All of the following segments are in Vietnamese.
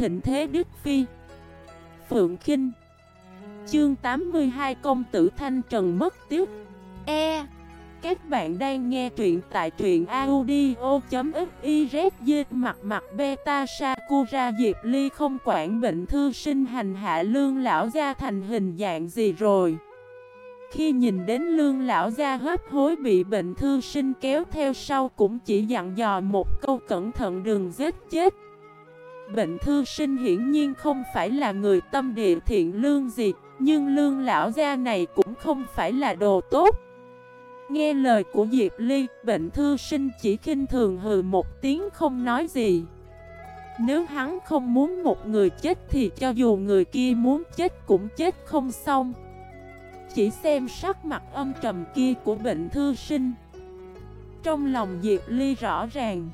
thịnh thế Đức Phi. Phượng Kinh. Chương 82 Công tử Thanh Trần mất tiếc. E. Các bạn đang nghe truyện tại truyện audio.xyz Mặt mặt beta Sakura Diệp Ly không quản bệnh thư sinh hành hạ lương lão ra thành hình dạng gì rồi. Khi nhìn đến lương lão gia hấp hối bị bệnh thư sinh kéo theo sau cũng chỉ dặn dò một câu cẩn thận đừng giết chết. Bệnh thư sinh hiển nhiên không phải là người tâm địa thiện lương gì Nhưng lương lão gia này cũng không phải là đồ tốt. Nghe lời của Diệp Ly, bệnh thư sinh chỉ khinh thường hừ một tiếng không nói gì. Nếu hắn không muốn một người chết thì cho dù người kia muốn chết cũng chết không xong. Chỉ xem sắc mặt âm trầm kia của bệnh thư sinh. Trong lòng Diệp Ly rõ ràng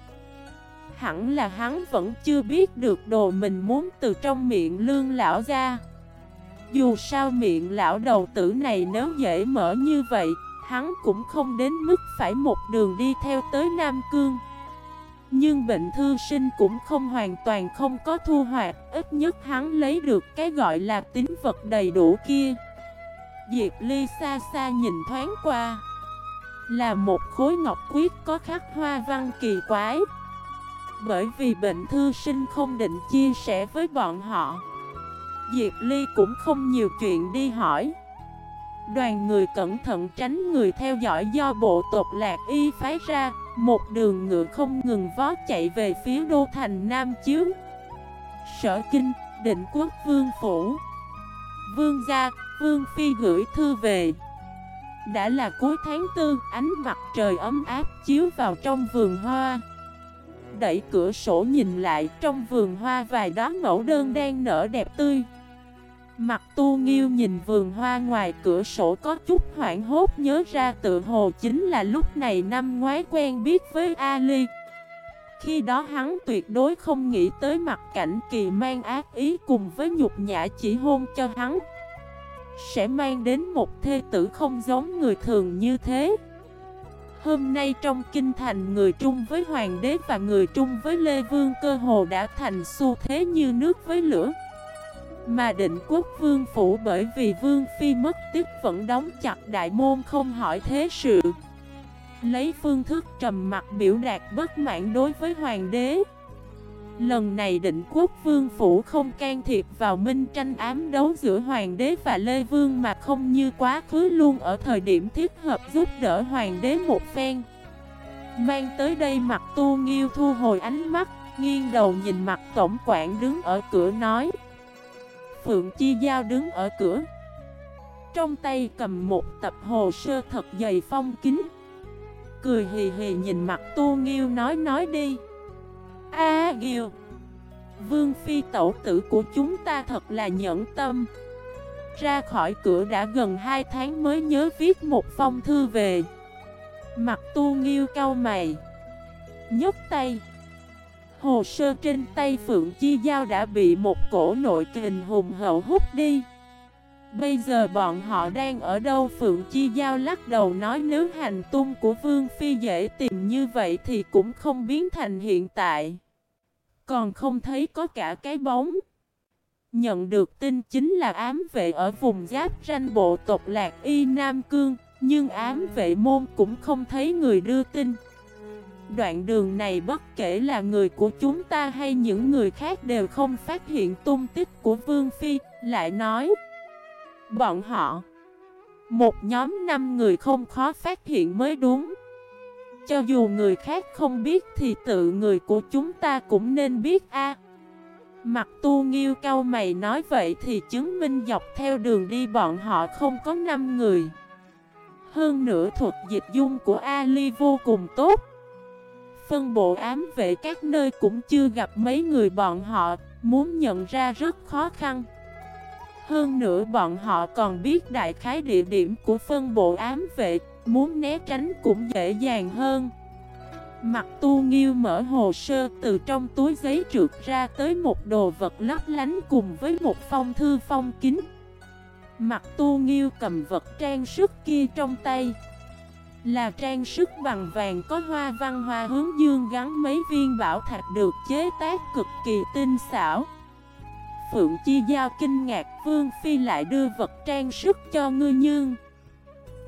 Hẳn là hắn vẫn chưa biết được đồ mình muốn từ trong miệng lương lão ra. Dù sao miệng lão đầu tử này nếu dễ mở như vậy, Hắn cũng không đến mức phải một đường đi theo tới Nam Cương. Nhưng bệnh thư sinh cũng không hoàn toàn không có thu hoạch, Ít nhất hắn lấy được cái gọi là tính vật đầy đủ kia. Diệp Ly xa xa nhìn thoáng qua. Là một khối ngọc quyết có khắc hoa văn kỳ quái bởi vì bệnh thư sinh không định chia sẻ với bọn họ. Diệp Ly cũng không nhiều chuyện đi hỏi. Đoàn người cẩn thận tránh người theo dõi do bộ tộc lạc y phái ra Một đường ngựa không ngừng vó chạy về phía đô thành Nam Chiếu Sở Kinh, định quốc vương phủ. Vương gia, vương phi gửi thư về. Đã là cuối tháng tư, ánh mặt trời ấm áp chiếu vào trong vườn hoa đẩy cửa sổ nhìn lại, trong vườn hoa vài đóa mẫu đơn đang nở đẹp tươi. Mặt tu nghiêu nhìn vườn hoa ngoài cửa sổ có chút hoảng hốt, nhớ ra tự hồ chính là lúc này năm ngoái quen biết với Ali. Khi đó hắn tuyệt đối không nghĩ tới mặt cảnh kỳ mang ác ý cùng với nhục nhã chỉ hôn cho hắn. Sẽ mang đến một thê tử không giống người thường như thế. Hôm nay trong kinh thành người Trung với Hoàng đế và người Trung với Lê Vương cơ hồ đã thành xu thế như nước với lửa. Mà định quốc vương phủ bởi vì vương phi mất tiếp vẫn đóng chặt đại môn không hỏi thế sự. Lấy phương thức trầm mặt biểu đạt bất mãn đối với hoàng đế. Lần này định quốc vương phủ không can thiệp vào minh tranh ám đấu giữa hoàng đế và Lê Vương mà không như quá khứ luôn ở thời điểm thiết hợp giúp đỡ hoàng đế một phen. Mang tới đây mặt tu nghiêu thu hồi ánh mắt, nghiêng đầu nhìn mặt tổng quản đứng ở cửa nói. Phượng Chi Giao đứng ở cửa. Trong tay cầm một tập hồ sơ thật dày phong kính. Cười hì hì nhìn mặt tu nghiêu nói nói đi. A à, Vương phi tẩu tử của chúng ta thật là nhẫn tâm. Ra khỏi cửa đã gần 2 tháng mới nhớ viết một phong thư về. Mặt tu nghiêu cau mày. Nhấc tay. Hồ sơ trên tay Phượng Chi Giao đã bị một cổ nội kình hùng hậu hút đi. Bây giờ bọn họ đang ở đâu? Phượng Chi Giao lắc đầu nói nếu hành tung của Vương Phi dễ tìm như vậy thì cũng không biến thành hiện tại còn không thấy có cả cái bóng. Nhận được tin chính là ám vệ ở vùng giáp ranh bộ tộc Lạc Y Nam Cương, Nhưng ám vệ môn cũng không thấy người đưa tin. Đoạn đường này bất kể là người của chúng ta hay những người khác đều không phát hiện tung tích của Vương Phi, Lại nói. Bọn họ, Một nhóm 5 người không khó phát hiện mới đúng cho dù người khác không biết thì tự người của chúng ta cũng nên biết a. Mặt tu nghiêu cao mày nói vậy thì chứng minh dọc theo đường đi bọn họ không có 5 người. Hơn nữa thuật dịch dung của Ali vô cùng tốt. Phân bộ ám vệ các nơi cũng chưa gặp mấy người bọn họ, muốn nhận ra rất khó khăn. Hơn nữa bọn họ còn biết đại khái địa điểm của phân bộ ám vệ, Muốn né tránh cũng dễ dàng hơn. Mặt tu nghiêu mở hồ sơ từ trong túi giấy trượt ra tới một đồ vật lấp lánh cùng với một phong thư phong kín. Mặt tu nghiêu cầm vật trang sức kia trong tay. Là trang sức bằng vàng có hoa văn hoa hướng dương gắn mấy viên bảo thạch được chế tác cực kỳ tinh xảo. Phượng Chi Giao kinh ngạc, Vương Phi lại đưa vật trang sức cho ngư nhưng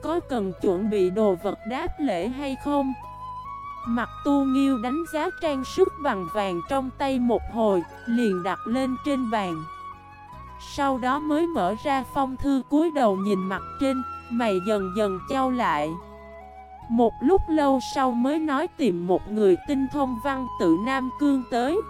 có cần chuẩn bị đồ vật đáp lễ hay không? Mặt tu nghiêu đánh giá trang sức bằng vàng trong tay một hồi, Liền đặt lên trên bàn. Sau đó mới mở ra phong thư cúi đầu nhìn mặt trên, Mày dần dần trao lại. Một lúc lâu sau mới nói tìm một người tinh thông văn tự Nam Cương tới.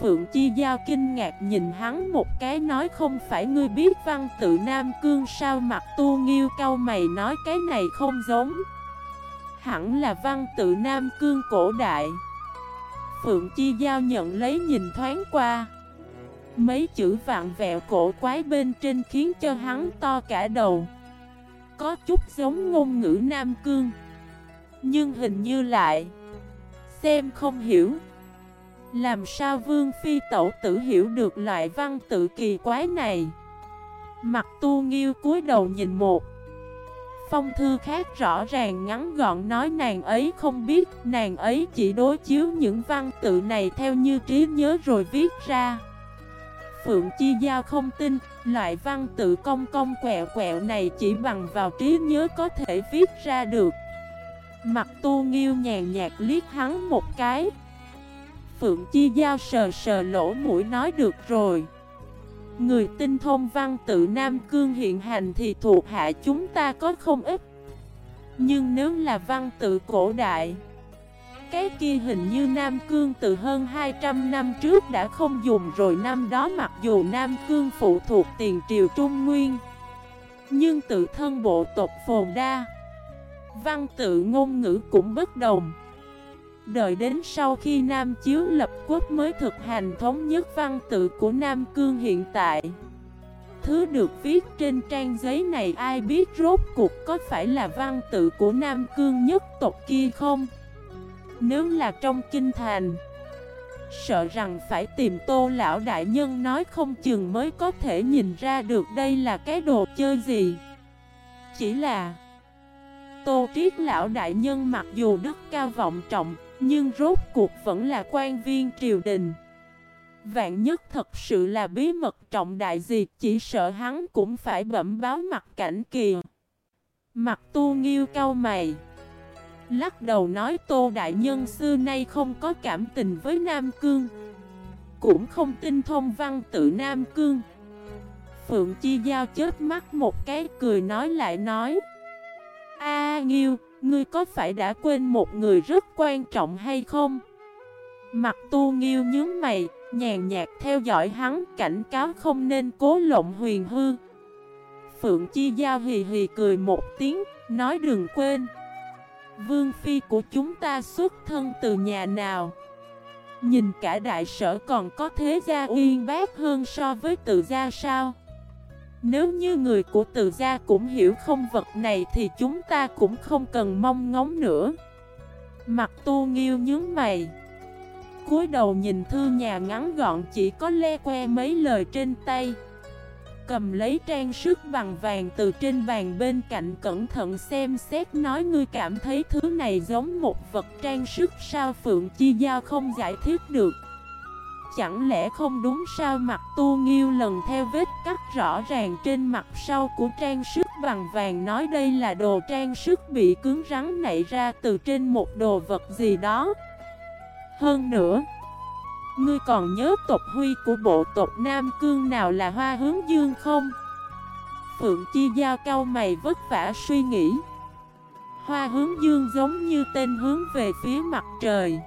Phượng Chi Giao kinh ngạc nhìn hắn một cái nói không phải ngươi biết văn tự Nam Cương sao mặt tu nghiêu cao mày nói cái này không giống. Hẳn là văn tự Nam Cương cổ đại. Phượng Chi Giao nhận lấy nhìn thoáng qua. Mấy chữ vạn vẹo cổ quái bên trên khiến cho hắn to cả đầu. Có chút giống ngôn ngữ Nam Cương. Nhưng hình như lại. Xem không hiểu làm sao Vương Phi Tẩu tử hiểu được loại văn tự kỳ quái này? Mặt tu nghiêu cúi đầu nhìn một. Phong thư khác rõ ràng ngắn gọn nói nàng ấy không biết, Nàng ấy chỉ đối chiếu những văn tự này theo như trí nhớ rồi viết ra. Phượng Chi Giao không tin, Loại văn tự công công quẹo quẹo này chỉ bằng vào trí nhớ có thể viết ra được. Mặt tu nghiêu nhàn nhạt liếc hắn một cái. Phượng Chi Giao sờ sờ lỗ mũi nói được rồi. Người tinh thông văn tự Nam Cương hiện hành thì thuộc hạ chúng ta có không ít. Nhưng nếu là văn tự cổ đại, Cái kia hình như Nam Cương từ hơn 200 năm trước đã không dùng rồi. Năm đó mặc dù Nam Cương phụ thuộc tiền triều Trung Nguyên, Nhưng tự thân bộ tộc phồn đa, Văn tự ngôn ngữ cũng bất đồng. Đợi đến sau khi Nam Chiếu lập quốc mới thực hành thống nhất văn tự của Nam Cương hiện tại Thứ được viết trên trang giấy này ai biết rốt cuộc có phải là văn tự của Nam Cương nhất tộc kia không? Nếu là trong kinh thành, Sợ rằng phải tìm tô lão đại nhân nói không chừng mới có thể nhìn ra được đây là cái đồ chơi gì Chỉ là Tô triết lão đại nhân mặc dù đức cao vọng trọng nhưng rốt cuộc vẫn là quan viên triều đình. Vạn nhất thật sự là bí mật trọng đại gì, Chỉ sợ hắn cũng phải bẩm báo mặt cảnh kìa. Mặt tu nghiêu cao mày. Lắc đầu nói, tô đại nhân, xưa nay không có cảm tình với Nam Cương, Cũng không tin thông văn tự Nam Cương. Phượng Chi Giao chết mắt một cái, cười nói lại nói, A Nghiêu Ngươi có phải đã quên một người rất quan trọng hay không? Mặt tu nghiêu nhướng mày, nhàn nhạt theo dõi hắn cảnh cáo không nên cố lộng huyền hư. Phượng Chi Giao hì hì cười một tiếng, nói đừng quên. Vương Phi của chúng ta xuất thân từ nhà nào? Nhìn cả đại sở còn có thế gia uyên bác hơn so với tự gia sao? Nếu như người của từ gia cũng hiểu không vật này thì chúng ta cũng không cần mong ngóng nữa. Mặt tu nghiêu nhướng mày. Cúi đầu nhìn thư nhà ngắn gọn chỉ có le que mấy lời trên tay. Cầm lấy trang sức bằng vàng từ trên bàn bên cạnh cẩn thận xem xét nói ngươi cảm thấy thứ này giống một vật trang sức sao Phượng Chi Giao không giải thích được chẳng lẽ không đúng sao mặt tu nghiêu lần theo vết cắt rõ ràng trên mặt sau của trang sức bằng vàng nói đây là đồ trang sức bị cứng rắn nảy ra từ trên một đồ vật gì đó. Hơn nữa, ngươi còn nhớ tộc huy của bộ tộc Nam Cương nào là hoa hướng dương không? Phượng Chi Giao cao mày vất vả suy nghĩ. Hoa hướng dương giống như tên hướng về phía mặt trời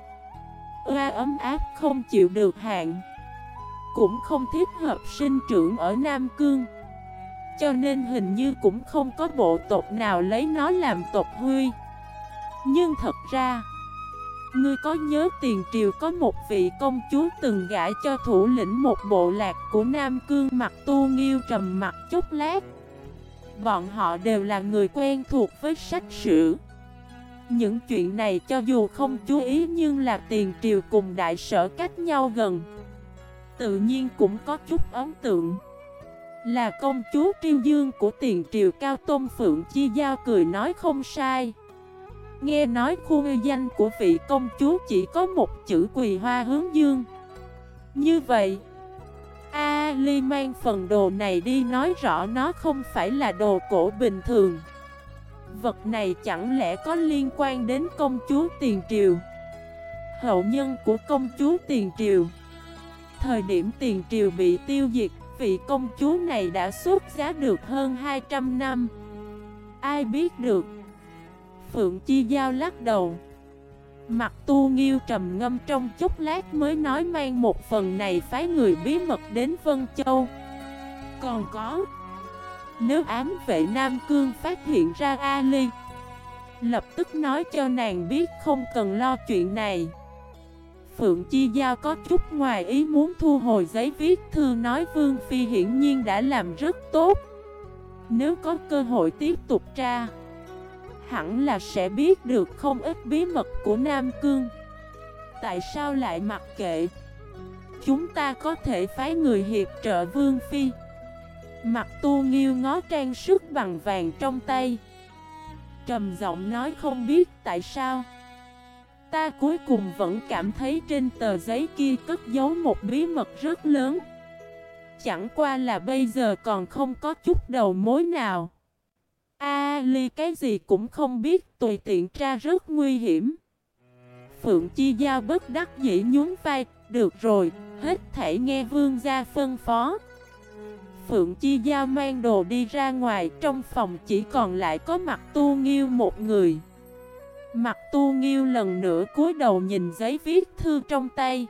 oa ấm áp không chịu được hạn. Cũng không thích hợp sinh trưởng ở Nam Cương. Cho nên hình như cũng không có bộ tộc nào lấy nó làm tộc huy. Nhưng thật ra, Ngươi có nhớ tiền triều có một vị công chúa từng gả cho thủ lĩnh một bộ lạc của Nam Cương mặt tu nghiêu trầm mặt chốc lát? Bọn họ đều là người quen thuộc với sách sử những chuyện này cho dù không chú ý nhưng là tiền triều cùng đại sở cách nhau gần. Tự nhiên cũng có chút ấn tượng. Là công chúa triêu dương của tiền triều cao tôn phượng chi giao cười nói không sai. Nghe nói khu danh của vị công chúa chỉ có một chữ quỳ hoa hướng dương. Như vậy, A Ali mang phần đồ này đi nói rõ nó không phải là đồ cổ bình thường. Vật này chẳng lẽ có liên quan đến công chúa Tiền Triều? Hậu nhân của công chúa Tiền Triều. Thời điểm Tiền Triều bị tiêu diệt, Vị công chúa này đã xuất giá được hơn 200 năm. Ai biết được? Phượng Chi Giao lắc đầu. Mặt tu nghiêu trầm ngâm trong chút lát mới nói mang một phần này phái người bí mật đến Vân Châu. Còn có nếu ám vệ Nam Cương phát hiện ra Ali Lập tức nói cho nàng biết không cần lo chuyện này. Phượng Chi Giao có chút ngoài ý muốn thu hồi giấy viết thư nói Vương Phi hiển nhiên đã làm rất tốt. Nếu có cơ hội tiếp tục tra, hẳn là sẽ biết được không ít bí mật của Nam Cương. Tại sao lại mặc kệ? Chúng ta có thể phái người hiệp trợ Vương Phi. Mặt tu nghiêu ngó trang sức bằng vàng trong tay Trầm giọng nói không biết tại sao Ta cuối cùng vẫn cảm thấy trên tờ giấy kia cất giấu một bí mật rất lớn Chẳng qua là bây giờ còn không có chút đầu mối nào A ly cái gì cũng không biết, tùy tiện tra rất nguy hiểm. Phượng Chi Giao bất đắc dĩ nhún vai, được rồi, hết thể nghe vương gia phân phó. Phượng Chi Giao mang đồ đi ra ngoài, trong phòng chỉ còn lại có mặt tu nghiêu một người. Mặt tu nghiêu lần nữa cúi đầu nhìn giấy viết thư trong tay.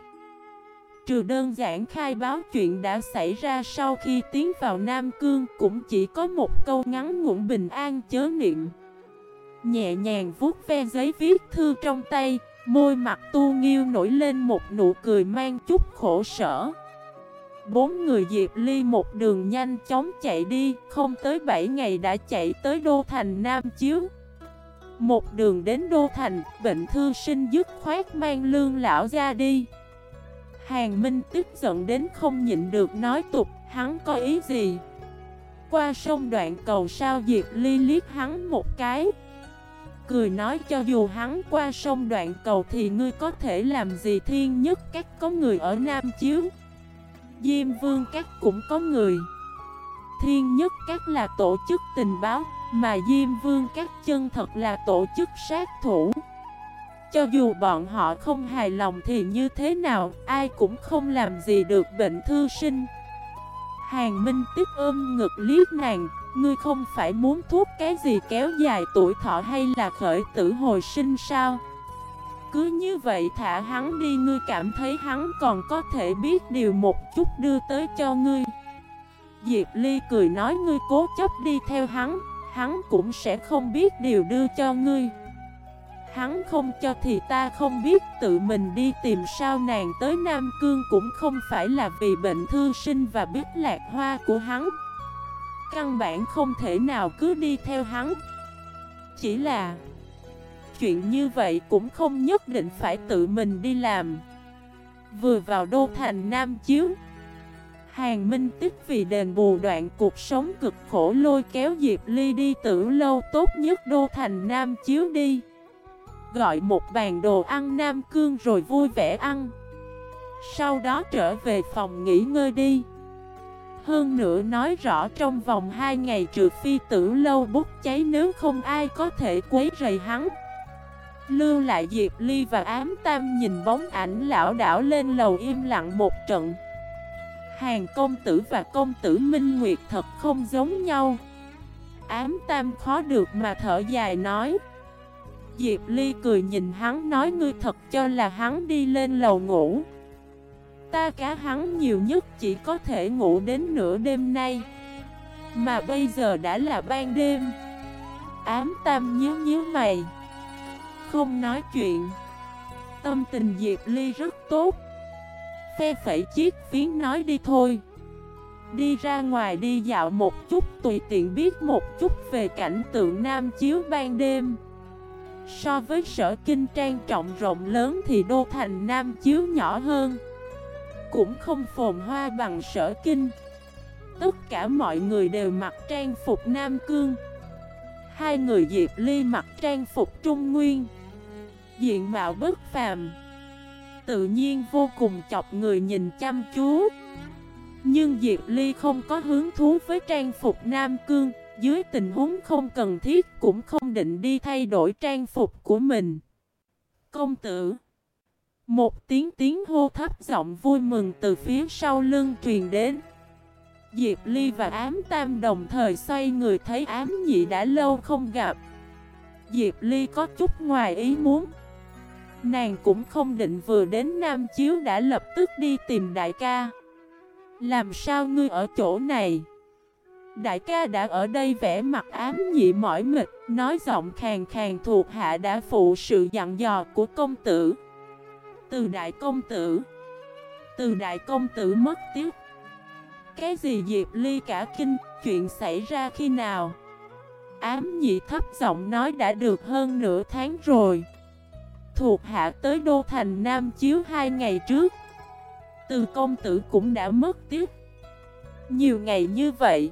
Trừ đơn giản khai báo chuyện đã xảy ra sau khi tiến vào Nam Cương cũng chỉ có một câu ngắn ngủn bình an chớ niệm. Nhẹ nhàng vuốt ve giấy viết thư trong tay, môi mặt tu nghiêu nổi lên một nụ cười mang chút khổ sở. Bốn người Diệp Ly một đường nhanh chóng chạy đi, không tới 7 ngày đã chạy tới Đô Thành Nam Chiếu. Một đường đến Đô Thành, bệnh thư sinh dứt khoát mang lương lão ra đi. Hàng Minh tức giận đến không nhịn được nói tục, hắn có ý gì? Qua sông đoạn cầu sao Diệp Ly liếc hắn một cái Cười nói cho dù hắn qua sông đoạn cầu thì ngươi có thể làm gì thiên nhất các có người ở Nam Chiếu Diêm Vương các cũng có người Thiên nhất các là tổ chức tình báo Mà Diêm Vương các chân thật là tổ chức sát thủ cho dù bọn họ không hài lòng thì như thế nào, ai cũng không làm gì được bệnh thư sinh. Hàng Minh tức ôm ngực liếc nàng, ngươi không phải muốn thuốc cái gì kéo dài tuổi thọ hay là khởi tử hồi sinh sao? Cứ như vậy thả hắn đi ngươi cảm thấy hắn còn có thể biết điều một chút đưa tới cho ngươi. Diệp Ly cười nói ngươi cố chấp đi theo hắn, hắn cũng sẽ không biết điều đưa cho ngươi. Hắn không cho thì ta không biết tự mình đi tìm sao nàng tới Nam Cương cũng không phải là vì bệnh thư sinh và biết lạc hoa của hắn Căn bản không thể nào cứ đi theo hắn Chỉ là Chuyện như vậy cũng không nhất định phải tự mình đi làm. Vừa vào đô thành Nam Chiếu, Hàng Minh Tích vì đền bù đoạn cuộc sống cực khổ lôi kéo Diệp Ly đi tử lâu tốt nhất đô thành Nam Chiếu đi. Gọi một bàn đồ ăn Nam Cương rồi vui vẻ ăn. Sau đó trở về phòng nghỉ ngơi đi. Hơn nữa nói rõ trong vòng 2 ngày trừ phi tử lâu bút cháy nếu không ai có thể quấy rầy hắn. Lưu lại Diệp Ly và ám tam nhìn bóng ảnh lão đảo lên lầu im lặng một trận. Hàng công tử và công tử Minh Nguyệt thật không giống nhau. Ám tam khó được mà thở dài nói. Diệp Ly cười nhìn hắn nói ngươi thật cho là hắn đi lên lầu ngủ. Ta cá hắn nhiều nhất chỉ có thể ngủ đến nửa đêm nay. Mà bây giờ đã là ban đêm. Ám tam nhíu nhíu mày. Không nói chuyện. Tâm tình Diệp Ly rất tốt. Phe phẩy chiếc phiến nói đi thôi. Đi ra ngoài đi dạo một chút, Tùy tiện biết một chút về cảnh tượng Nam Chiếu ban đêm. So với sở kinh trang trọng rộng lớn thì đô thành Nam Chiếu nhỏ hơn. Cũng không phồn hoa bằng sở kinh. Tất cả mọi người đều mặc trang phục Nam Cương. Hai người Diệp Ly mặc trang phục Trung Nguyên. Diện mạo bất phàm. Tự nhiên vô cùng chọc người nhìn chăm chú. Nhưng Diệp Ly không có hứng thú với trang phục Nam Cương. Dưới tình huống không cần thiết cũng không định đi thay đổi trang phục của mình. Công tử. Một tiếng tiếng hô thấp giọng vui mừng từ phía sau lưng truyền đến. Diệp Ly và ám tam đồng thời xoay người thấy ám nhị đã lâu không gặp. Diệp Ly có chút ngoài ý muốn. Nàng cũng không định vừa đến Nam Chiếu đã lập tức đi tìm đại ca. Làm sao ngươi ở chỗ này? Đại ca đã ở đây vẽ mặt ám nhị mỏi mệt Nói giọng khàn khàn thuộc hạ đã phụ sự dặn dò của công tử. Từ đại công tử. Từ đại công tử mất tiếc. Cái gì Diệp Ly cả kinh, Chuyện xảy ra khi nào? Ám nhị thấp giọng nói đã được hơn nửa tháng rồi. Thuộc hạ tới Đô Thành Nam Chiếu hai ngày trước. Từ công tử cũng đã mất tiếc Nhiều ngày như vậy,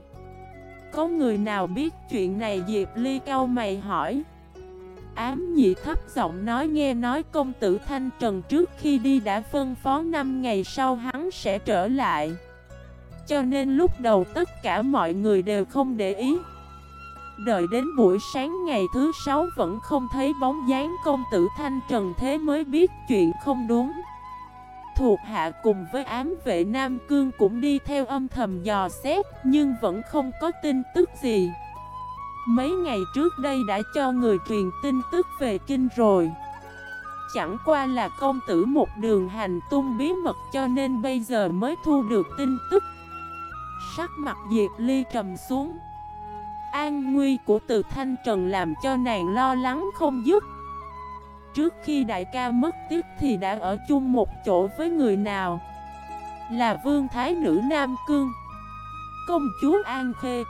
Có người nào biết chuyện này? Diệp Ly cao mày hỏi. Ám nhị thấp giọng nói, nghe nói công tử Thanh Trần trước khi đi đã phân phó 5 ngày sau hắn sẽ trở lại. Cho nên lúc đầu tất cả mọi người đều không để ý. Đợi đến buổi sáng ngày thứ sáu vẫn không thấy bóng dáng công tử Thanh Trần thế mới biết chuyện không đúng. Thuộc hạ cùng với ám vệ Nam Cương cũng đi theo âm thầm dò xét, Nhưng vẫn không có tin tức gì. Mấy ngày trước đây đã cho người truyền tin tức về kinh rồi. Chẳng qua là công tử một đường hành tung bí mật cho nên bây giờ mới thu được tin tức. Sắc mặt Diệp Ly trầm xuống. An nguy của từ Thanh Trần làm cho nàng lo lắng không dứt. Trước khi đại ca mất tiếc thì đã ở chung một chỗ với người nào? Là vương thái nữ Nam Cương. Công chúa An Khê.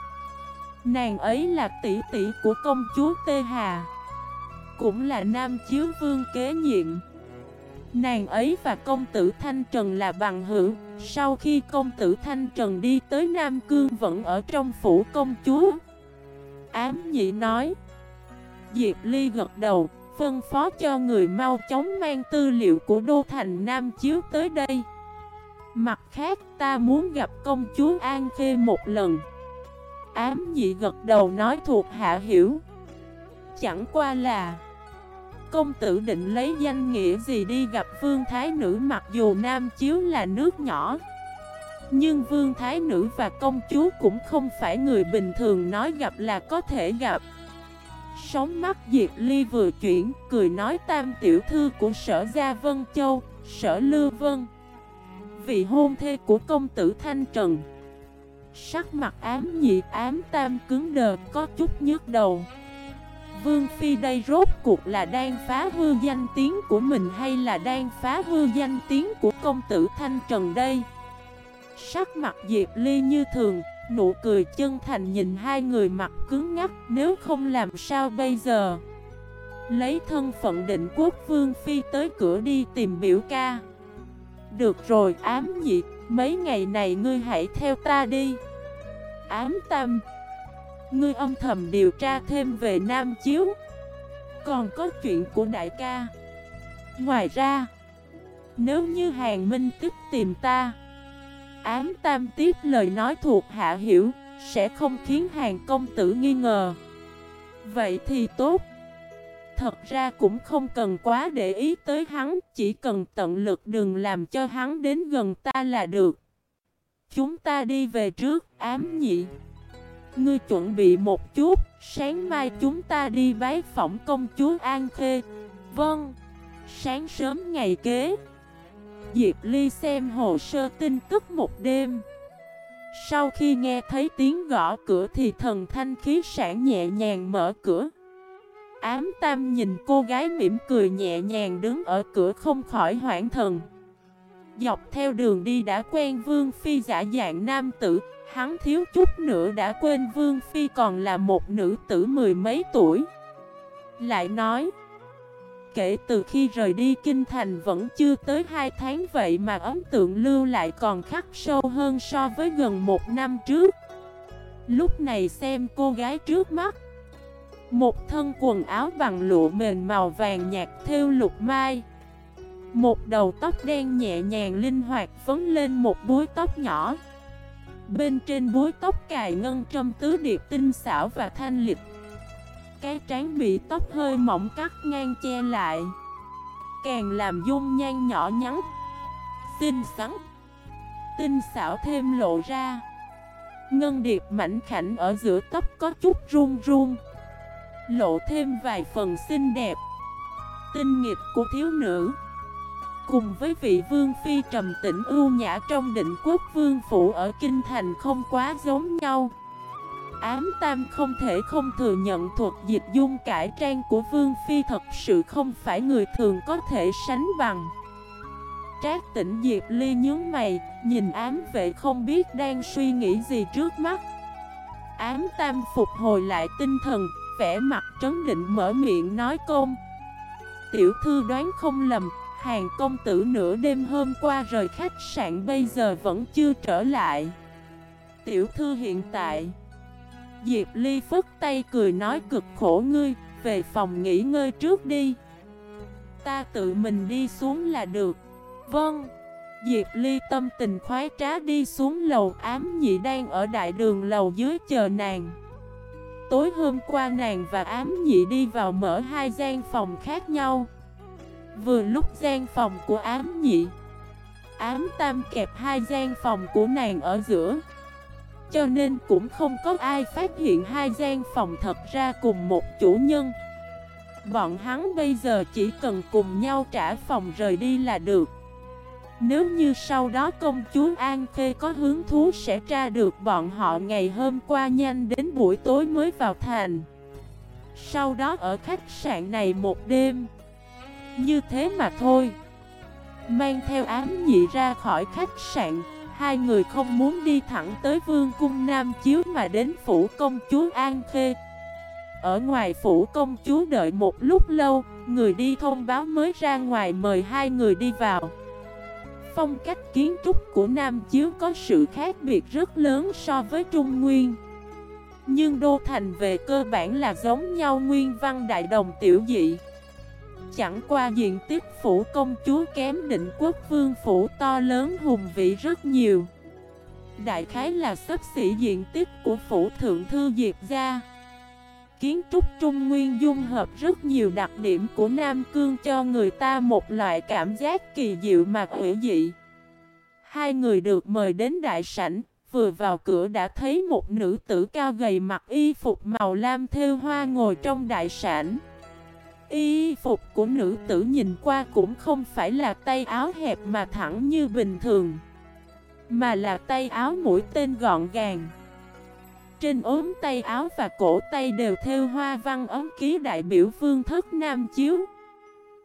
Nàng ấy là tỷ tỷ của công chúa Tê Hà. Cũng là nam chiếu vương kế nhiệm. Nàng ấy và công tử Thanh Trần là bằng hữu. Sau khi công tử Thanh Trần đi tới Nam Cương vẫn ở trong phủ công chúa. Ám nhị nói. Diệp Ly gật đầu, Phân phó cho người mau chóng mang tư liệu của Đô Thành Nam Chiếu tới đây. Mặt khác, ta muốn gặp công chúa An Khê một lần. Ám nhị gật đầu nói thuộc hạ hiểu. Chẳng qua là, Công tử định lấy danh nghĩa gì đi gặp vương thái nữ mặc dù Nam Chiếu là nước nhỏ nhưng vương thái nữ và công chúa cũng không phải người bình thường nói gặp là có thể gặp. Sống mắt Diệp Ly vừa chuyển, cười nói tam tiểu thư của sở Gia Vân Châu, sở Lưu Vân. Vị hôn thê của công tử Thanh Trần. Sắc mặt ám nhị ám tam cứng đờ có chút nhức đầu. Vương Phi đây rốt cuộc là đang phá hư danh tiếng của mình hay là đang phá hư danh tiếng của công tử Thanh Trần đây? Sắc mặt Diệp Ly như thường, nụ cười chân thành nhìn hai người mặt cứng ngắc nếu không làm sao bây giờ. Lấy thân phận định quốc vương phi tới cửa đi tìm biểu ca. Được rồi ám nhị, mấy ngày này ngươi hãy theo ta đi. Ám tâm, ngươi âm thầm điều tra thêm về Nam Chiếu. Còn có chuyện của đại ca. Ngoài ra, nếu như hàng minh tức tìm ta ám tam tiếp lời nói thuộc hạ hiểu, sẽ không khiến hàng công tử nghi ngờ. Vậy thì tốt. Thật ra cũng không cần quá để ý tới hắn, chỉ cần tận lực đừng làm cho hắn đến gần ta là được. Chúng ta đi về trước, ám nhị. Ngươi chuẩn bị một chút, sáng mai chúng ta đi bái phỏng công chúa An Khê. Vâng, sáng sớm ngày kế. Diệp Ly xem hồ sơ tin tức một đêm. Sau khi nghe thấy tiếng gõ cửa thì thần thanh khí sản nhẹ nhàng mở cửa. Ám tam nhìn cô gái mỉm cười nhẹ nhàng đứng ở cửa không khỏi hoảng thần. Dọc theo đường đi đã quen Vương Phi giả dạng nam tử, Hắn thiếu chút nữa đã quên Vương Phi còn là một nữ tử mười mấy tuổi. Lại nói Kể từ khi rời đi, Kinh Thành vẫn chưa tới 2 tháng, vậy mà ấn tượng lưu lại còn khắc sâu hơn so với gần một năm trước. Lúc này xem cô gái trước mắt. Một thân quần áo bằng lụa mềm màu vàng nhạt theo lục mai. Một đầu tóc đen nhẹ nhàng linh hoạt vấn lên một búi tóc nhỏ. Bên trên búi tóc cài ngân trâm tứ điệp tinh xảo và thanh lịch. Cái trán bị tóc hơi mỏng cắt ngang che lại. Càng làm dung nhan nhỏ nhắn, Xinh xắn, Tinh xảo thêm lộ ra. Ngân điệp mảnh khảnh ở giữa tóc có chút run run, Lộ thêm vài phần xinh đẹp. Tinh nghiệp của thiếu nữ, Cùng với vị vương phi trầm tĩnh ưu nhã trong định quốc vương phủ ở Kinh Thành không quá giống nhau. Ám Tam không thể không thừa nhận thuật dịch dung cải trang của Vương Phi thật sự không phải người thường có thể sánh bằng. Trác tỉnh Diệp Ly nhướng mày, nhìn ám vệ không biết đang suy nghĩ gì trước mắt. Ám Tam phục hồi lại tinh thần, vẻ mặt trấn định mở miệng nói công. Tiểu thư đoán không lầm, hàng công tử nửa đêm hôm qua rời khách sạn bây giờ vẫn chưa trở lại. Tiểu thư hiện tại Diệp Ly phức tay cười nói cực khổ ngươi, về phòng nghỉ ngơi trước đi. Ta tự mình đi xuống là được. Vâng. Diệp Ly tâm tình khoái trá đi xuống lầu ám nhị đang ở đại đường lầu dưới chờ nàng. Tối hôm qua nàng và ám nhị đi vào mở hai gian phòng khác nhau. Vừa lúc gian phòng của ám nhị Ám tam kẹp hai gian phòng của nàng ở giữa. Cho nên cũng không có ai phát hiện hai gian phòng thật ra cùng một chủ nhân. Bọn hắn bây giờ chỉ cần cùng nhau trả phòng rời đi là được. Nếu như sau đó công chúa An Khê có hứng thú sẽ tra được bọn họ ngày hôm qua nhanh đến buổi tối mới vào thành. Sau đó ở khách sạn này một đêm. Như thế mà thôi. Mang theo ám nhị ra khỏi khách sạn. Hai người không muốn đi thẳng tới vương cung Nam Chiếu mà đến phủ công chúa An Khê. Ở ngoài phủ công chúa đợi một lúc lâu, Người đi thông báo mới ra ngoài mời hai người đi vào. Phong cách kiến trúc của Nam Chiếu có sự khác biệt rất lớn so với Trung Nguyên. Nhưng đô thành về cơ bản là giống nhau nguyên văn đại đồng tiểu dị. Chẳng qua diện tích phủ công chúa kém định quốc vương phủ to lớn hùng vĩ rất nhiều. Đại khái là sắp xỉ diện tích của phủ thượng thư Diệp gia. Kiến trúc Trung Nguyên dung hợp rất nhiều đặc điểm của Nam Cương cho người ta một loại cảm giác kỳ diệu mà hữu dị. Hai người được mời đến đại sảnh, vừa vào cửa đã thấy một nữ tử cao gầy mặc y phục màu lam thêu hoa ngồi trong đại sảnh. Y phục của nữ tử nhìn qua cũng không phải là tay áo hẹp mà thẳng như bình thường, Mà là tay áo mũi tên gọn gàng. Trên ốm tay áo và cổ tay đều theo hoa văn ấm ký đại biểu vương thất nam chiếu.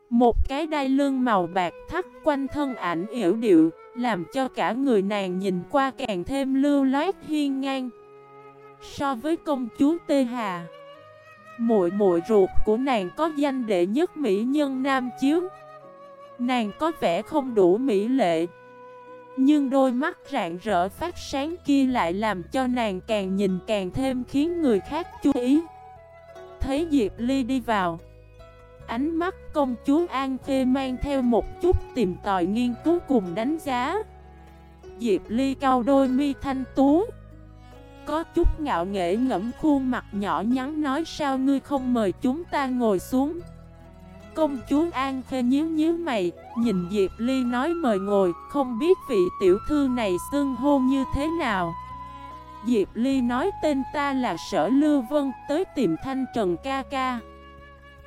Một cái đai lưng màu bạc thắt quanh thân ảnh yểu điệu, Làm cho cả người nàng nhìn qua càng thêm lưu loát hiên ngang. So với công chúa Tê Hà Muội muội ruột của nàng có danh đệ nhất mỹ nhân nam chiếu. Nàng có vẻ không đủ mỹ lệ. Nhưng đôi mắt rạng rỡ phát sáng kia lại làm cho nàng càng nhìn càng thêm khiến người khác chú ý. Thấy Diệp Ly đi vào. Ánh mắt công chúa An Khê mang theo một chút tìm tòi nghiên cứu cùng đánh giá. Diệp Ly cao đôi mi thanh tú. Có chút ngạo nghễ ngẫm khuôn mặt nhỏ nhắn nói sao ngươi không mời chúng ta ngồi xuống Công chúa An Khê nhíu nhíu mày, nhìn Diệp Ly nói mời ngồi, không biết vị tiểu thư này xưng hôn như thế nào. Diệp Ly nói tên ta là Sở Lưu Vân, tới tìm Thanh Trần ca ca.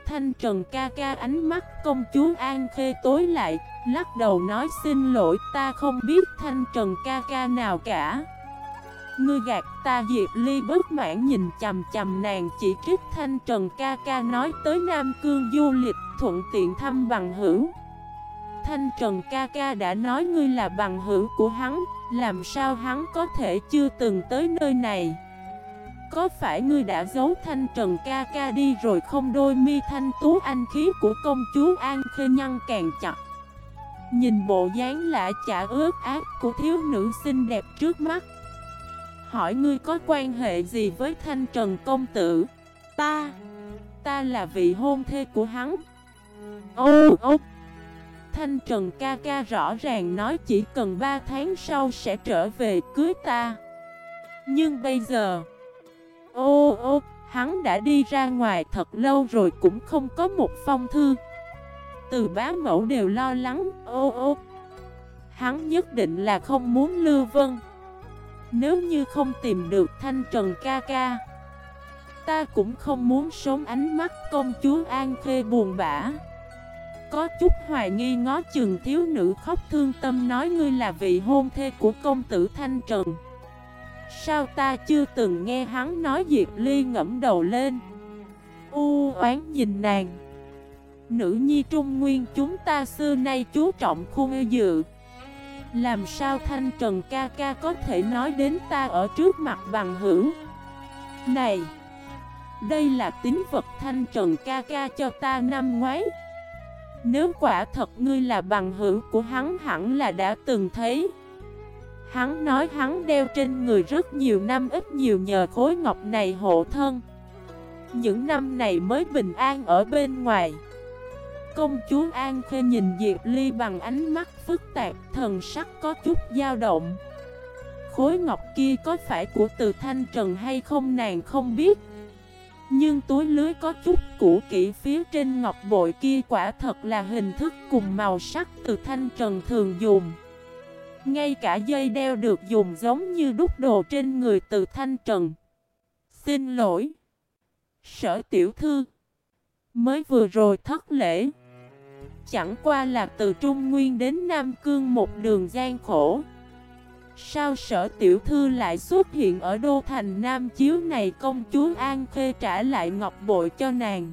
Thanh Trần ca ca ánh mắt công chúa An Khê tối lại, lắc đầu nói xin lỗi ta không biết Thanh Trần ca ca nào cả. Ngươi gạt ta Diệp Ly bất mãn nhìn chầm chầm nàng chỉ trích thanh trần ca ca nói tới Nam Cương du lịch thuận tiện thăm bằng hữu. Thanh Trần ca ca đã nói ngươi là bằng hữu của hắn, Làm sao hắn có thể chưa từng tới nơi này? Có phải ngươi đã giấu Thanh Trần ca ca đi rồi không? Đôi mi thanh tú anh khí của công chúa An Khê nhân càng chặt. Nhìn bộ dáng lạ chả ướt ác của thiếu nữ xinh đẹp trước mắt Hỏi ngươi có quan hệ gì với Thanh Trần Công Tử? Ta, ta là vị hôn thê của hắn. Ô, ô, Thanh Trần ca ca rõ ràng nói chỉ cần 3 tháng sau sẽ trở về cưới ta. Nhưng bây giờ Ô ô Hắn đã đi ra ngoài thật lâu rồi cũng không có một phong thư Từ bá mẫu đều lo lắng Ô ô Hắn nhất định là không muốn Lưu Vân nếu như không tìm được Thanh Trần ca ca, Ta cũng không muốn sống ánh mắt công chúa An Khê buồn bã. Có chút hoài nghi ngó chừng thiếu nữ khóc thương tâm nói ngươi là vị hôn thê của công tử Thanh Trần. Sao ta chưa từng nghe hắn nói Diệp Ly ngẫm đầu lên? U oán nhìn nàng. Nữ nhi trung nguyên chúng ta xưa nay chú trọng khuôn dự làm sao Thanh Trần ca ca có thể nói đến ta ở trước mặt bằng hữu? Này, Đây là tín vật Thanh Trần ca ca cho ta năm ngoái. Nếu quả thật ngươi là bằng hữu của hắn hẳn là đã từng thấy. Hắn nói hắn đeo trên người rất nhiều năm ít nhiều nhờ khối ngọc này hộ thân. Những năm này mới bình an ở bên ngoài. Công chúa An Khê nhìn Diệp Ly bằng ánh mắt phức tạp, Thần sắc có chút dao động Khối ngọc kia có phải của từ Thanh Trần hay không nàng không biết Nhưng túi lưới có chút cũ kỹ phía trên ngọc bội kia quả thật là hình thức cùng màu sắc từ Thanh Trần thường dùng ngay cả dây đeo được dùng giống như đúc đồ trên người từ thanh trần. Xin lỗi. Sở tiểu thư. Mới vừa rồi thất lễ. Chẳng qua là từ Trung Nguyên đến Nam Cương một đường gian khổ. Sao sở tiểu thư lại xuất hiện ở đô thành Nam Chiếu này công chúa An Khê trả lại ngọc bội cho nàng?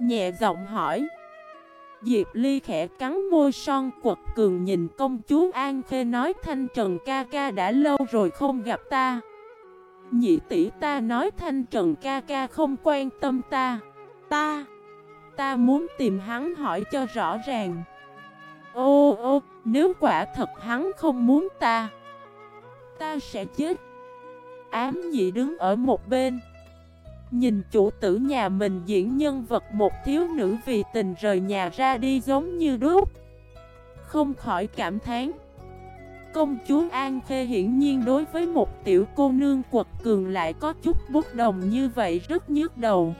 Nhẹ giọng hỏi. Diệp Ly khẽ cắn môi son quật cường nhìn công chúa An Khê nói Thanh Trần ca ca đã lâu rồi không gặp ta. Nhị tỷ ta nói Thanh Trần ca ca không quan tâm ta. Ta, ta muốn tìm hắn hỏi cho rõ ràng. Ô ô, nếu quả thật hắn không muốn ta, ta sẽ chết. Ám nhị đứng ở một bên. Nhìn chủ tử nhà mình diễn nhân vật một thiếu nữ vì tình rời nhà ra đi giống như đúc Không khỏi cảm thán Công chúa An Khê hiển nhiên đối với một tiểu cô nương quật cường lại có chút bút đồng như vậy rất nhức đầu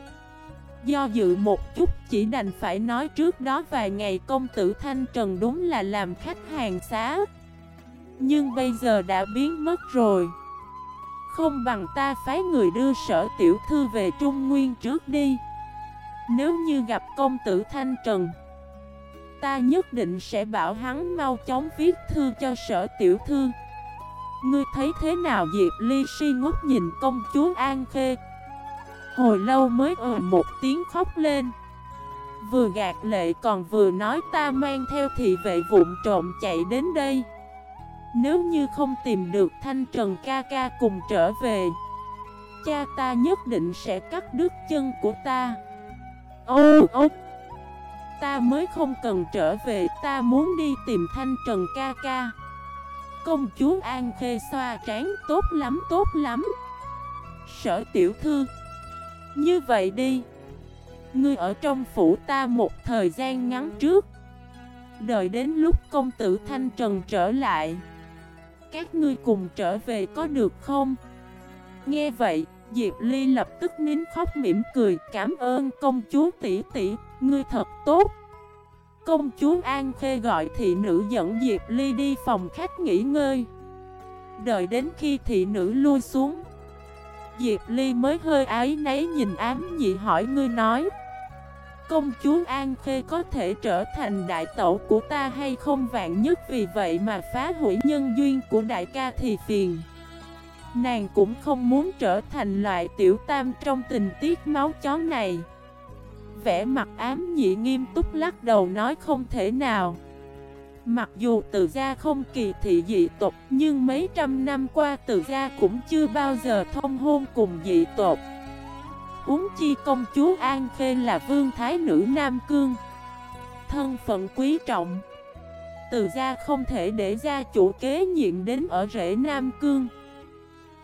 Do dự một chút, chỉ đành phải nói trước đó vài ngày công tử Thanh Trần đúng là làm khách hàng xá. Nhưng bây giờ đã biến mất rồi. Không bằng ta phái người đưa sở tiểu thư về Trung Nguyên trước đi. Nếu như gặp công tử Thanh Trần, Ta nhất định sẽ bảo hắn mau chóng viết thư cho sở tiểu thư. Ngươi thấy thế nào, Diệp Ly si ngốc nhìn công chúa An Khê? Hồi lâu mới ừ một tiếng khóc lên. Vừa gạt lệ còn vừa nói ta mang theo thị vệ vụn trộm chạy đến đây. Nếu như không tìm được Thanh Trần ca ca cùng trở về, Cha ta nhất định sẽ cắt đứt chân của ta. Ô ô, Ta mới không cần trở về, Ta muốn đi tìm Thanh Trần ca ca. Công chúa An Khê xoa trán, Tốt lắm tốt lắm. Sở tiểu thư như vậy đi. Ngươi ở trong phủ ta một thời gian ngắn trước. Đợi đến lúc công tử Thanh Trần trở lại các ngươi cùng trở về có được không? Nghe vậy, Diệp Ly lập tức nín khóc mỉm cười Cảm ơn công chúa tỷ tỷ, ngươi thật tốt. Công chúa An Khê gọi thị nữ dẫn Diệp Ly đi phòng khách nghỉ ngơi. Đợi đến khi thị nữ lui xuống Diệp Ly mới hơi ái nấy nhìn ám nhị hỏi ngươi nói. Công chúa An Khê có thể trở thành đại tẩu của ta hay không? Vạn nhất vì vậy mà phá hủy nhân duyên của đại ca thì phiền. Nàng cũng không muốn trở thành loại tiểu tam trong tình tiết máu chó này. Vẽ mặt ám nhị nghiêm túc lắc đầu nói không thể nào. Mặc dù từ gia không kỳ thị dị tộc, Nhưng mấy trăm năm qua từ gia cũng chưa bao giờ thông hôn cùng dị tộc. Uống chi công chúa An Khê là vương thái nữ Nam Cương. Thân phận quý trọng. Từ gia không thể để gia chủ kế nhiệm đến ở rễ Nam Cương.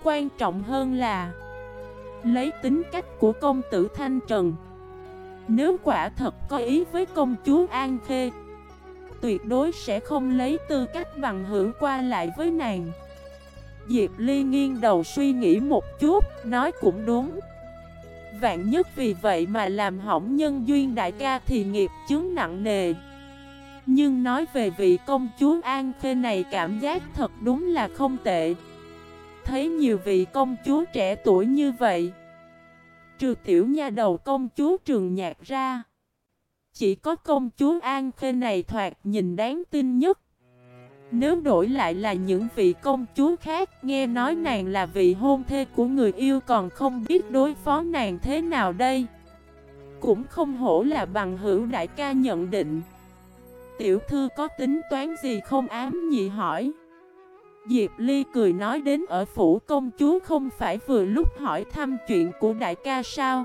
Quan trọng hơn là Lấy tính cách của công tử Thanh Trần. Nếu quả thật có ý với công chúa An Khê Tuyệt đối sẽ không lấy tư cách bằng hữu qua lại với nàng. Diệp Ly nghiêng đầu suy nghĩ một chút, nói cũng đúng. Vạn nhất vì vậy mà làm hỏng nhân duyên đại ca thì nghiệp chứng nặng nề. Nhưng nói về vị công chúa An Khê này cảm giác thật đúng là không tệ. Thấy nhiều vị công chúa trẻ tuổi như vậy Trừ tiểu nha đầu công chúa trường nhạc ra chỉ có công chúa An Khê này thoạt nhìn đáng tin nhất. Nếu đổi lại là những vị công chúa khác, Nghe nói nàng là vị hôn thê của người yêu Còn không biết đối phó nàng thế nào đây. Cũng không hổ là bằng hữu đại ca nhận định. Tiểu thư có tính toán gì không ám nhị hỏi. Diệp Ly cười nói đến ở phủ công chúa không phải vừa lúc hỏi thăm chuyện của đại ca sao?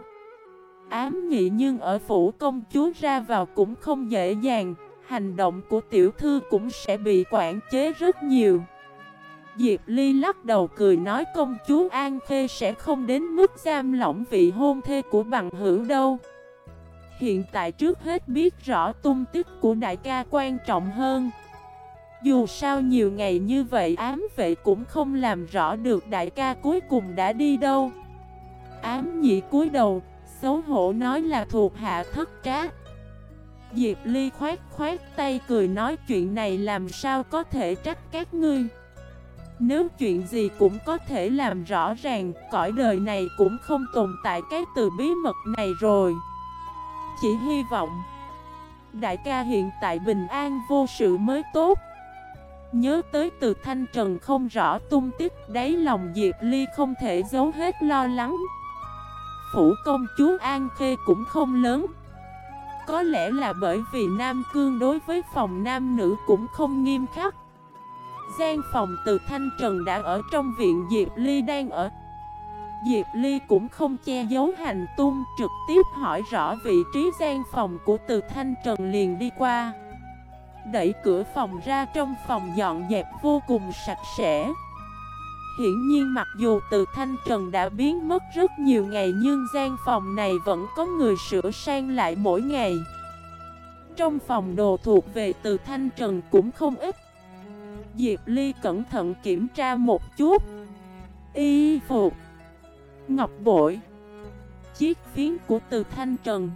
Ám nhị nhưng ở phủ công chúa ra vào cũng không dễ dàng Hành động của tiểu thư cũng sẽ bị quản chế rất nhiều. Diệp Ly lắc đầu cười nói công chúa An Khê sẽ không đến mức giam lỏng vị hôn thê của bằng hữu đâu. Hiện tại trước hết biết rõ tung tích của đại ca quan trọng hơn. Dù sao nhiều ngày như vậy ám vệ cũng không làm rõ được đại ca cuối cùng đã đi đâu. Ám nhị cúi đầu, xấu hổ nói là thuộc hạ thất trác. Diệp Ly khoát khoát tay cười nói chuyện này làm sao có thể trách các ngươi? Nếu chuyện gì cũng có thể làm rõ ràng, cõi đời này cũng không tồn tại cái từ bí mật này rồi. Chỉ hy vọng Đại ca hiện tại bình an vô sự mới tốt. Nhớ tới từ thanh trần không rõ tung tích Đáy lòng Diệp Ly không thể giấu hết lo lắng. Phủ công chúa An Khê cũng không lớn. Có lẽ là bởi vì Nam Cương đối với phòng nam nữ cũng không nghiêm khắc. Gian phòng từ Thanh Trần đã ở trong viện Diệp Ly đang ở. Diệp Ly cũng không che giấu hành tung, Trực tiếp hỏi rõ vị trí gian phòng của từ Thanh Trần liền đi qua. Đẩy cửa phòng ra trong phòng dọn dẹp vô cùng sạch sẽ. Hiển nhiên mặc dù từ Thanh Trần đã biến mất rất nhiều ngày Nhưng gian phòng này vẫn có người sửa sang lại mỗi ngày. Trong phòng đồ thuộc về từ Thanh Trần cũng không ít. Diệp Ly cẩn thận kiểm tra một chút. Y phục. Ngọc bội. Chiếc phiến của từ Thanh Trần.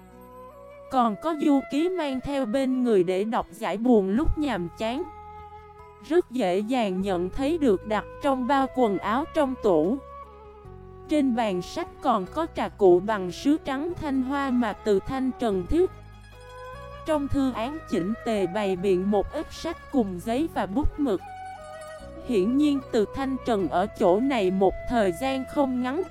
Còn có du ký mang theo bên người để đọc giải buồn lúc nhàm chán. Rất dễ dàng nhận thấy được đặt trong bao quần áo trong tủ. Trên bàn sách còn có trà cụ bằng sứ trắng thanh hoa mà từ thanh trần thiết. Trong thư án chỉnh tề bày biện một ít sách cùng giấy và bút mực. Hiển nhiên từ thanh trần ở chỗ này một thời gian không ngắn.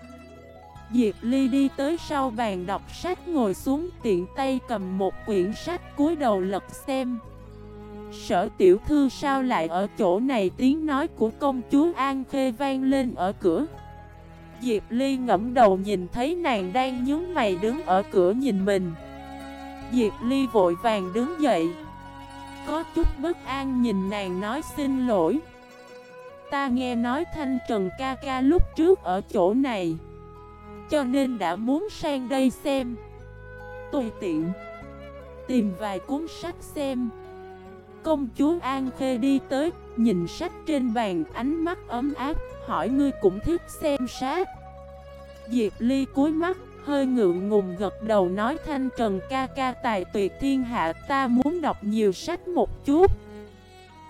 Diệp Ly đi tới sau bàn đọc sách ngồi xuống tiện tay cầm một quyển sách cúi đầu lật xem. Sở tiểu thư sao lại ở chỗ này? Tiếng nói của công chúa An Khê vang lên ở cửa. Diệp Ly ngẫm đầu nhìn thấy nàng đang nhướng mày đứng ở cửa nhìn mình. Diệp Ly vội vàng đứng dậy. Có chút bất an nhìn nàng nói, xin lỗi. Ta nghe nói Thanh Trần ca ca lúc trước ở chỗ này, cho nên đã muốn sang đây xem. Tùy tiện, Tìm vài cuốn sách xem. Công chúa An Khê đi tới, Nhìn sách trên bàn, ánh mắt ấm áp, Hỏi ngươi cũng thích xem sách. Diệp Ly cúi mắt, Hơi ngượng ngùng gật đầu nói thanh trần ca ca tài tuyệt thiên hạ, Ta muốn đọc nhiều sách một chút.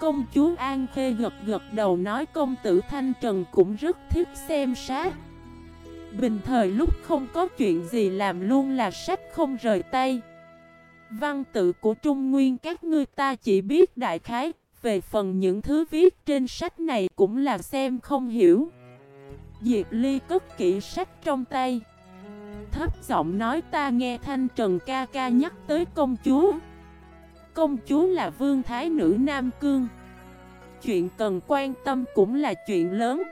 Công chúa An Khê gật gật đầu nói công tử Thanh Trần cũng rất thích xem sách. Bình thời lúc không có chuyện gì làm luôn là sách không rời tay. Văn tự của Trung Nguyên các ngươi ta chỉ biết đại khái, Về phần những thứ viết trên sách này cũng là xem không hiểu. Diệp Ly cất kỹ sách trong tay. Thấp giọng nói ta nghe Thanh Trần ca ca nhắc tới công chúa. Công chúa là vương thái nữ Nam Cương. Chuyện cần quan tâm cũng là chuyện lớn.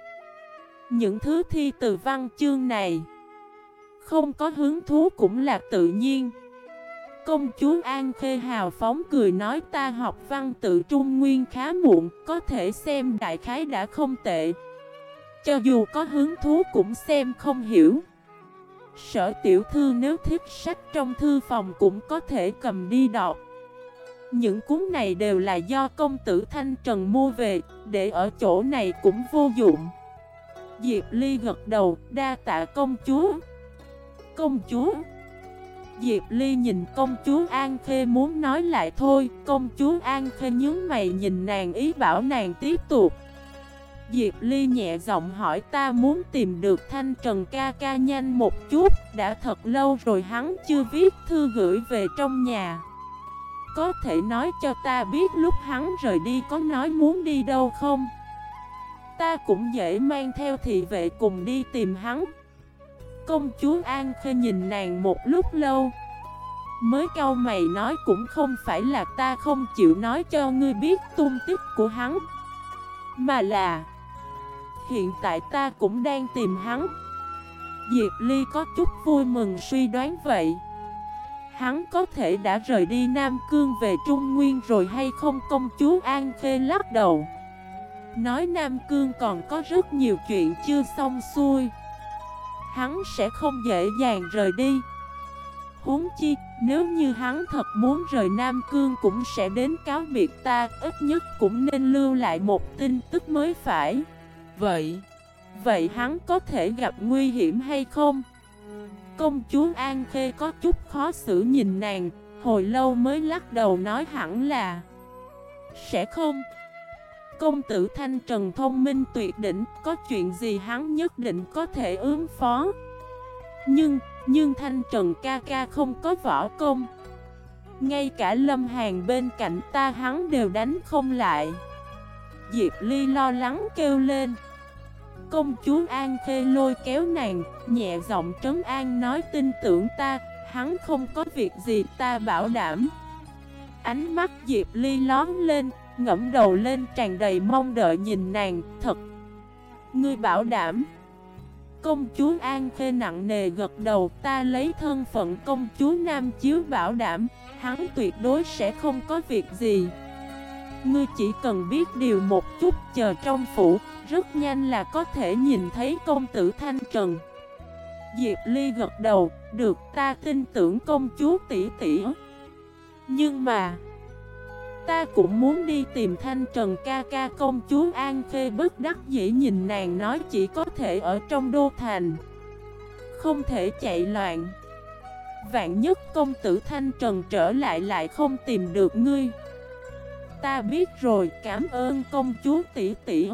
Những thứ thi từ văn chương này Không có hứng thú cũng là tự nhiên. Công chúa An Khê hào phóng cười nói ta học văn tự trung nguyên khá muộn Có thể xem đại khái đã không tệ. Cho dù có hứng thú cũng xem không hiểu. Sở tiểu thư nếu thích sách trong thư phòng cũng có thể cầm đi đọc. Những cuốn này đều là do công tử Thanh Trần mua về Để ở chỗ này cũng vô dụng. Diệp Ly gật đầu, đa tạ công chúa. Công chúa? Diệp Ly nhìn công chúa An Khê muốn nói lại thôi. Công chúa An Khê nhớ mày nhìn nàng ý bảo nàng tiếp tục. Diệp Ly nhẹ giọng hỏi, ta muốn tìm được Thanh Trần ca ca nhanh một chút, Đã thật lâu rồi hắn chưa viết thư gửi về trong nhà. Có thể nói cho ta biết lúc hắn rời đi có nói muốn đi đâu không? Ta cũng dễ mang theo thị vệ cùng đi tìm hắn. Công chúa An Khê nhìn nàng một lúc lâu. Mới câu mày nói cũng không phải là ta không chịu nói cho ngươi biết tung tích của hắn, Mà là Hiện tại ta cũng đang tìm hắn. Diệp Ly có chút vui mừng suy đoán vậy. Hắn có thể đã rời đi Nam Cương về Trung Nguyên rồi hay không? Công chúa An Khê lắc đầu. Nói Nam Cương còn có rất nhiều chuyện chưa xong xuôi. Hắn sẽ không dễ dàng rời đi. Huống chi, nếu như hắn thật muốn rời Nam Cương cũng sẽ đến cáo biệt ta Ít nhất cũng nên lưu lại một tin tức mới phải. Vậy, vậy hắn có thể gặp nguy hiểm hay không? Công chúa An Khê có chút khó xử nhìn nàng Hồi lâu mới lắc đầu nói hẳn là Sẽ không. Công tử Thanh Trần thông minh tuyệt đỉnh Có chuyện gì hắn nhất định có thể ứng phó. Nhưng, nhưng Thanh Trần ca ca không có võ công. Ngay cả Lâm Hàn bên cạnh ta hắn đều đánh không lại. Diệp Ly lo lắng kêu lên. Công chúa An Khê lôi kéo nàng Nhẹ giọng trấn an nói tin tưởng ta Hắn không có việc gì ta bảo đảm. Ánh mắt Diệp Ly lón lên ngẫm đầu lên tràn đầy mong đợi nhìn nàng, thật Ngươi bảo đảm. Công chúa An Khê nặng nề gật đầu Ta lấy thân phận công chúa Nam Chiếu bảo đảm Hắn tuyệt đối sẽ không có việc gì. Ngươi chỉ cần biết điều một chút chờ trong phủ Rất nhanh là có thể nhìn thấy công tử Thanh Trần. Diệp Ly gật đầu Được ta tin tưởng công chúa tỷ tỷ. Nhưng mà Ta cũng muốn đi tìm Thanh Trần ca ca công chúa An Khê bất đắc dĩ nhìn nàng nói chỉ có thể ở trong đô thành. Không thể chạy loạn. Vạn nhất công tử Thanh Trần trở lại lại không tìm được ngươi. Ta biết rồi, cảm ơn công chúa tỷ tỷ.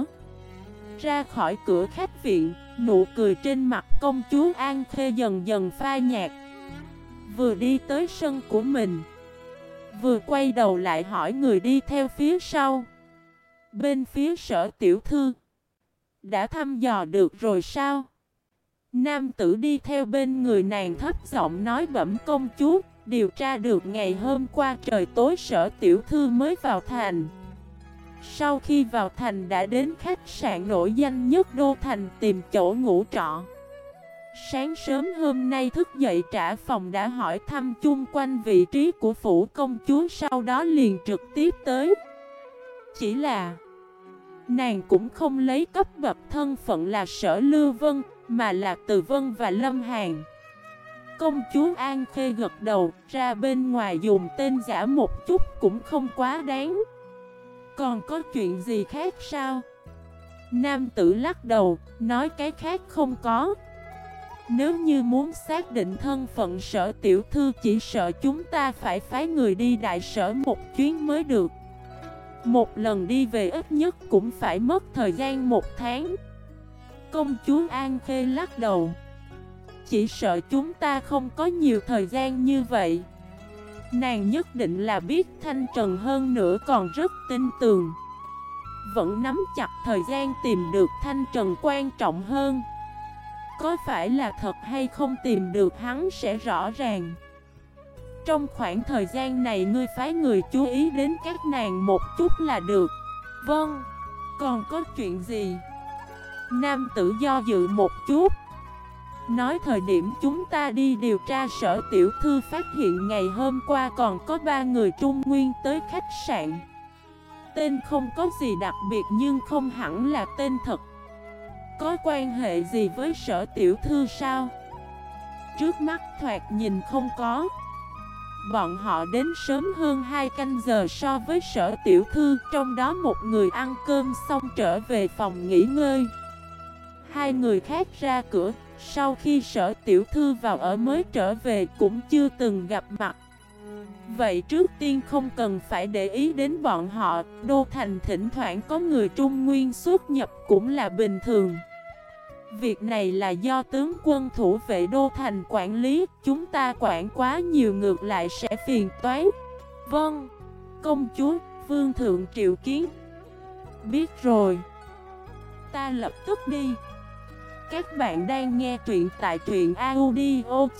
Ra khỏi cửa khách viện, Nụ cười trên mặt công chúa An Khê dần dần phai nhạt. Vừa đi tới sân của mình Vừa quay đầu lại hỏi người đi theo phía sau. Bên phía sở tiểu thư, Đã thăm dò được rồi sao? Nam tử đi theo bên người nàng thấp giọng nói bẩm công chúa, Điều tra được ngày hôm qua trời tối sở tiểu thư mới vào thành. Sau khi vào thành đã đến khách sạn nổi danh nhất đô thành tìm chỗ ngủ trọ. Sáng sớm hôm nay thức dậy trả phòng đã hỏi thăm chung quanh vị trí của phủ công chúa sau đó liền trực tiếp tới. Chỉ là Nàng cũng không lấy cấp bậc thân phận là sở Lưu Vân Mà là Từ Vân và Lâm Hàn. Công chúa An Khê gật đầu ra bên ngoài dùng tên giả một chút cũng không quá đáng. Còn có chuyện gì khác sao? Nam tử lắc đầu, nói cái khác không có nếu như muốn xác định thân phận sở tiểu thư, chỉ sợ chúng ta phải phái người đi đại sở một chuyến mới được. Một lần đi về ít nhất cũng phải mất thời gian một tháng. Công chúa An Khê lắc đầu. Chỉ sợ chúng ta không có nhiều thời gian như vậy. Nàng nhất định là biết Thanh Trần hơn nữa còn rất tin tường. Vẫn nắm chặt thời gian tìm được Thanh Trần quan trọng hơn có phải là thật hay không tìm được hắn sẽ rõ ràng. Trong khoảng thời gian này ngươi phái người chú ý đến các nàng một chút là được. Vâng Còn có chuyện gì? Nam tử do dự một chút. Nói thời điểm chúng ta đi điều tra sở tiểu thư phát hiện ngày hôm qua còn có ba người Trung Nguyên tới khách sạn. Tên không có gì đặc biệt nhưng không hẳn là tên thật có quan hệ gì với sở tiểu thư sao? Trước mắt thoạt nhìn không có Bọn họ đến sớm hơn 2 canh giờ so với sở tiểu thư Trong đó một người ăn cơm xong trở về phòng nghỉ ngơi Hai người khác ra cửa, sau khi sở tiểu thư vào ở mới trở về cũng chưa từng gặp mặt. Vậy trước tiên không cần phải để ý đến bọn họ, Đô Thành thỉnh thoảng có người Trung Nguyên xuất nhập cũng là bình thường. Việc này là do tướng quân thủ vệ Đô Thành quản lý, chúng ta quản quá nhiều ngược lại sẽ phiền toái. Vâng, công chúa, vương thượng triệu kiến. Biết rồi. Ta lập tức đi. Các bạn đang nghe truyện tại truyện audio.fif